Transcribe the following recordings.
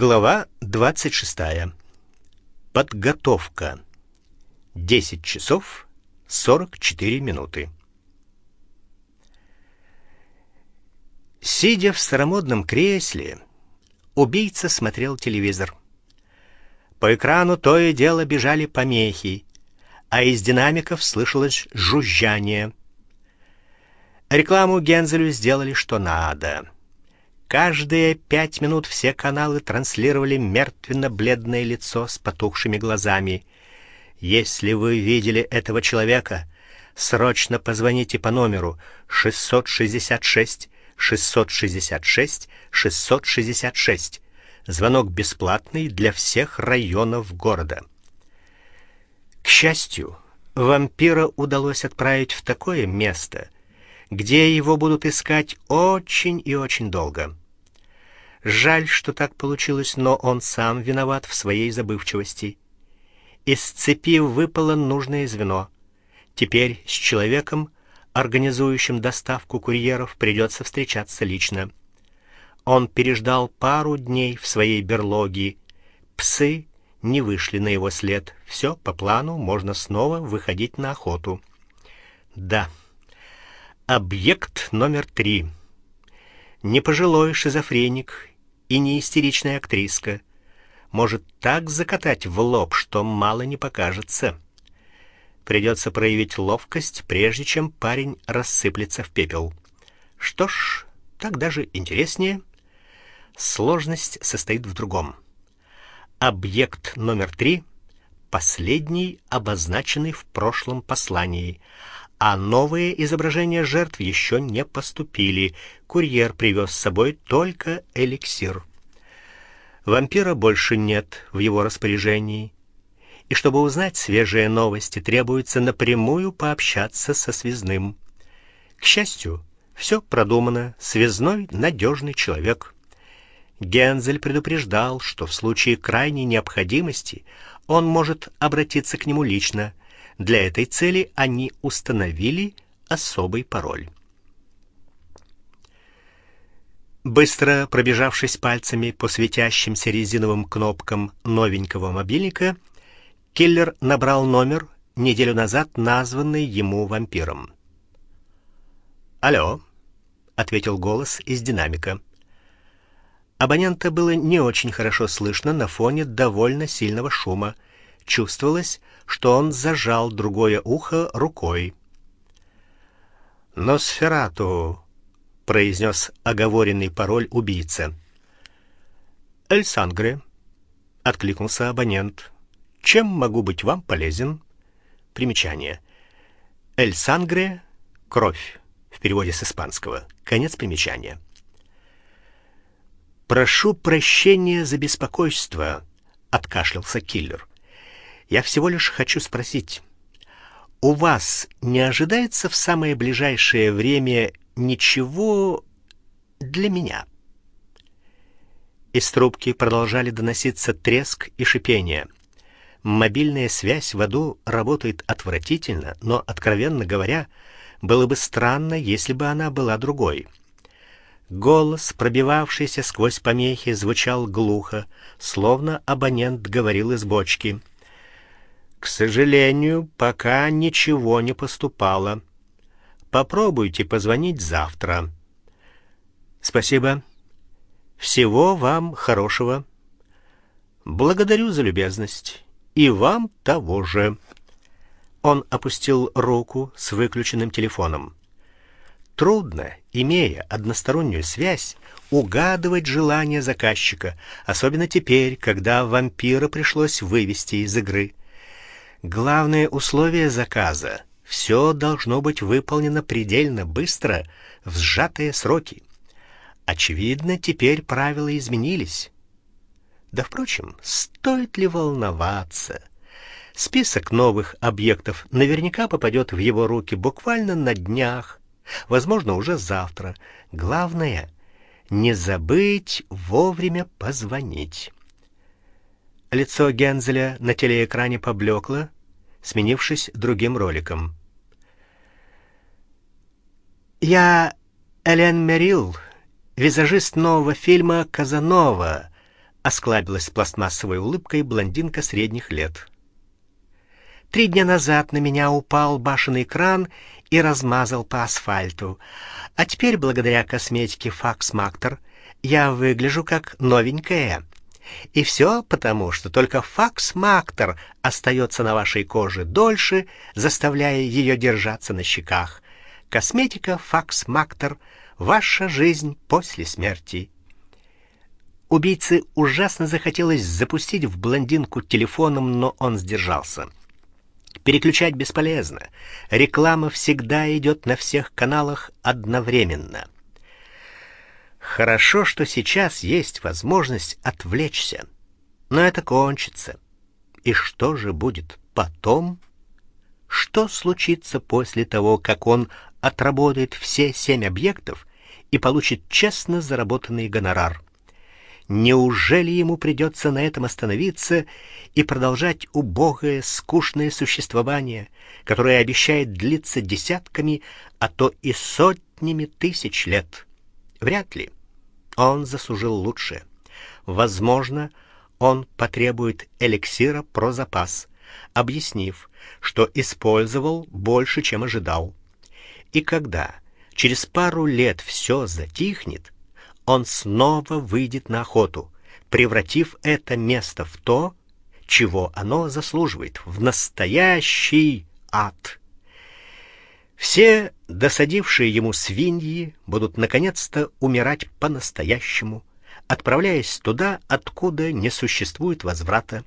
Глава 26. Подготовка. 10 часов 44 минуты. Сидя в старомодном кресле, убийца смотрел телевизор. По экрану то и дело бежали помехи, а из динамиков слышалось жужжание. Рекламу Гензелю сделали что надо. Каждые пять минут все каналы транслировали мертвенно-бледное лицо с потухшими глазами. Если вы видели этого человека, срочно позвоните по номеру 666 666 666. Звонок бесплатный для всех районов города. К счастью, вампира удалось отправить в такое место, где его будут искать очень и очень долго. Жаль, что так получилось, но он сам виноват в своей забывчивости. Из цепи выпало нужное звено. Теперь с человеком, организующим доставку курьеров, придется встречаться лично. Он переждал пару дней в своей берлоге. Псы не вышли на его след. Все по плану, можно снова выходить на охоту. Да. Объект номер три. Не пожилой шизофреник и не истеричная актриска. Может так закатать в лоб, что мало не покажется. Придется проявить ловкость, прежде чем парень рассыплется в пепел. Что ж, так даже интереснее. Сложность состоит в другом. Объект номер три последний, обозначенный в прошлом послании а новые изображения жертв еще не поступили. Курьер привез с собой только эликсир. Вампира больше нет в его распоряжении. И чтобы узнать свежие новости, требуется напрямую пообщаться со связным. К счастью, все продумано, связной надежный человек. Гензель предупреждал, что в случае крайней необходимости он может обратиться к нему лично. Для этой цели они установили особый пароль. Быстро пробежавшись пальцами по светящимся резиновым кнопкам новенького мобильника, киллер набрал номер неделю назад названный ему вампиром. "Алло", ответил голос из динамика. Абонента было не очень хорошо слышно на фоне довольно сильного шума. Чувствовалось, что он зажал другое ухо рукой. Носферату произнес оговоренный пароль убийца. Эль Сангре откликнулся абонент. Чем могу быть вам полезен? Примечание. Эль Сангре кровь в переводе с испанского. Конец примечания. Прошу прощения за беспокойство, откашлялся киллер. Я всего лишь хочу спросить: у вас не ожидается в самое ближайшее время ничего для меня? Из трубки продолжали доноситься треск и шипение. Мобильная связь в аду работает отвратительно, но откровенно говоря, было бы странно, если бы она была другой. Голос, пробивавшийся сквозь помехи, звучал глухо, словно абонент говорил из бочки. К сожалению, пока ничего не поступало. Попробуйте позвонить завтра. Спасибо. Всего вам хорошего. Благодарю за любезность. И вам того же. Он опустил руку с выключенным телефоном. Трудно, имея одностороннюю связь, угадывать желания заказчика, особенно теперь, когда вампира пришлось вывести из игры. Главное условие заказа все должно быть выполнено предельно быстро, в сжатые сроки. Очевидно, теперь правила изменились. Да впрочем, стоит ли волноваться? Список новых объектов наверняка попадет в его руки буквально на днях, возможно, уже завтра. Главное не забыть вовремя позвонить. Лицо Гензеля на телеэкране поблекло, сменившись другим роликом. Я Элен Мерил, визажист нового фильма Казанова, осклабилась пластмассовой улыбкой блондинка средних лет. Три дня назад на меня упал башенный кран и размазал по асфальту. А теперь, благодаря косметике Fax Mactor, я выгляжу как новенькая. И все потому, что только Mactor остается на вашей коже дольше, заставляя ее держаться на щеках. Косметика Mactor ваша жизнь после смерти. Убийце ужасно захотелось запустить в блондинку телефоном, но он сдержался. Переключать бесполезно. Реклама всегда идет на всех каналах одновременно. Хорошо, что сейчас есть возможность отвлечься. Но это кончится. И что же будет потом? Что случится после того, как он отработает все семь объектов и получит честно заработанный гонорар? Неужели ему придется на этом остановиться и продолжать убогое, скучное существование, которое обещает длиться десятками, а то и сотнями тысяч лет? Вряд ли. Он заслужил лучшее. Возможно, он потребует эликсира про запас, объяснив, что использовал больше, чем ожидал. И когда через пару лет все затихнет, он снова выйдет на охоту, превратив это место в то, чего оно заслуживает, в настоящий ад. Все досадившие ему свиньи будут наконец-то умирать по-настоящему, отправляясь туда, откуда не существует возврата.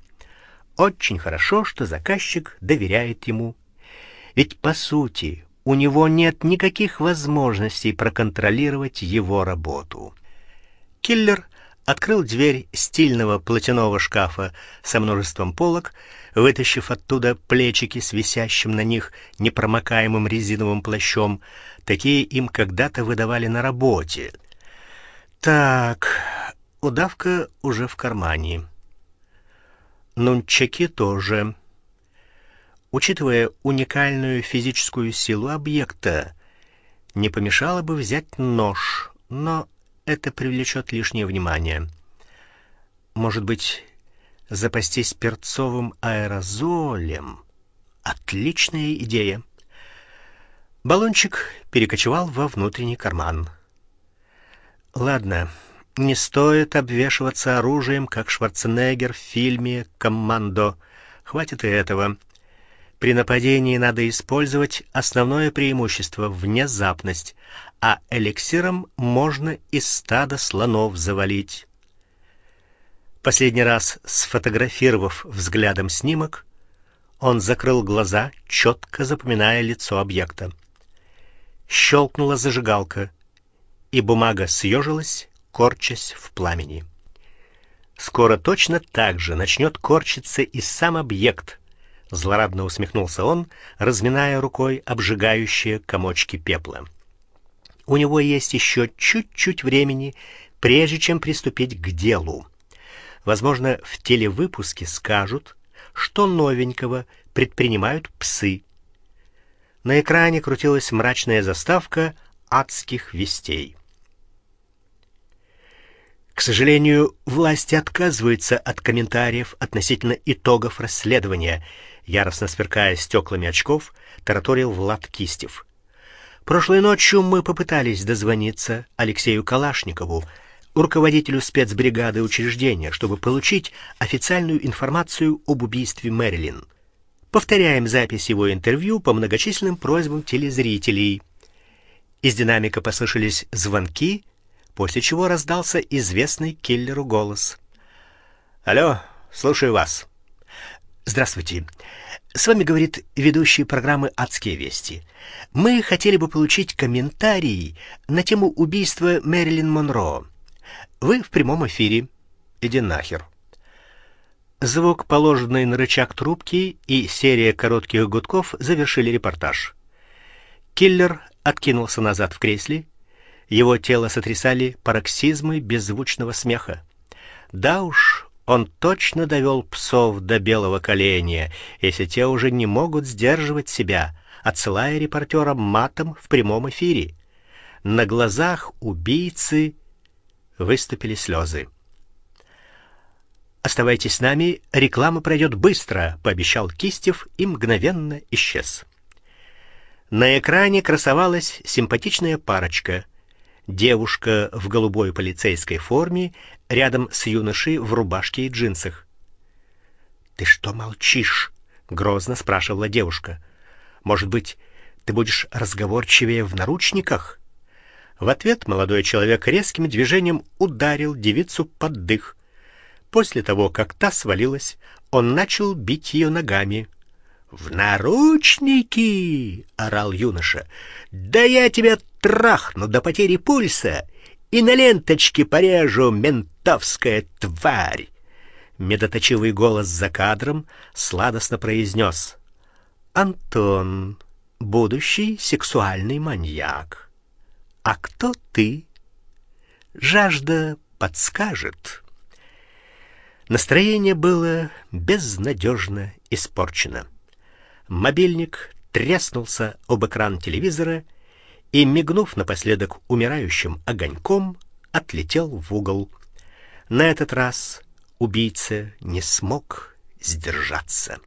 Очень хорошо, что заказчик доверяет ему. Ведь по сути, у него нет никаких возможностей проконтролировать его работу. Киллер открыл дверь стильного платяного шкафа со множеством полок, вытащив оттуда плечики с висящим на них непромокаемым резиновым плащом. Такие им когда-то выдавали на работе. Так, удавка уже в кармане. Нунчаки тоже. Учитывая уникальную физическую силу объекта, не помешало бы взять нож, но это привлечет лишнее внимание. Может быть, запастись перцовым аэрозолем? Отличная идея. Баллончик перекочевал во внутренний карман. Ладно, не стоит обвешиваться оружием, как Шварценеггер в фильме Коммандо. Хватит и этого. При нападении надо использовать основное преимущество внезапность, а эликсиром можно из стада слонов завалить. Последний раз сфотографировав взглядом снимок, он закрыл глаза, четко запоминая лицо объекта. Щелкнула зажигалка, и бумага съежилась, корчась в пламени. Скоро точно так же начнет корчиться и сам объект. Злорадно усмехнулся он, разминая рукой обжигающие комочки пепла. У него есть еще чуть-чуть времени, прежде чем приступить к делу. Возможно, в телевыпуске скажут, что новенького предпринимают псы. На экране крутилась мрачная заставка адских вестей. К сожалению, власти отказываются от комментариев относительно итогов расследования, яростно сверкая стеклами очков, тараторил Влад Кистев. Прошлой ночью мы попытались дозвониться Алексею Калашникову, руководителю спецбригады учреждения, чтобы получить официальную информацию об убийстве Мэрилин. Повторяем запись его интервью по многочисленным просьбам телезрителей. Из динамика послышались звонки, после чего раздался известный киллеру голос. Алло, слушаю вас. Здравствуйте. С вами говорит ведущий программы Адские вести. Мы хотели бы получить комментарий на тему убийства Мэрилин Монро. Вы в прямом эфире. Иди нахер. Звук, положенный на рычаг трубки, и серия коротких гудков завершили репортаж. Киллер откинулся назад в кресле. Его тело сотрясали пароксизмы беззвучного смеха. Да уж, он точно довел псов до белого коленя, если те уже не могут сдерживать себя, отсылая репортерам матом в прямом эфире. На глазах убийцы выступили слезы. Оставайтесь с нами, реклама пройдет быстро, пообещал Кистев и мгновенно исчез. На экране красовалась симпатичная парочка. Девушка в голубой полицейской форме рядом с юношей в рубашке и джинсах. "Ты что молчишь?" грозно спрашивала девушка. "Может быть, ты будешь разговорчивее в наручниках?" В ответ молодой человек резким движением ударил девицу под дых. После того, как та свалилась, он начал бить ее ногами. "В наручники!" орал юноша. "Да я тебя трахну до потери пульса и на ленточке порежу, ментовская тварь!" Медоточивый голос за кадром сладостно произнес: "Антон, будущий сексуальный маньяк. А кто ты?" Жажда подскажет. Настроение было безнадежно испорчено. Мобильник треснулся об экран телевизора и, мигнув напоследок умирающим огоньком, отлетел в угол. На этот раз убийца не смог сдержаться.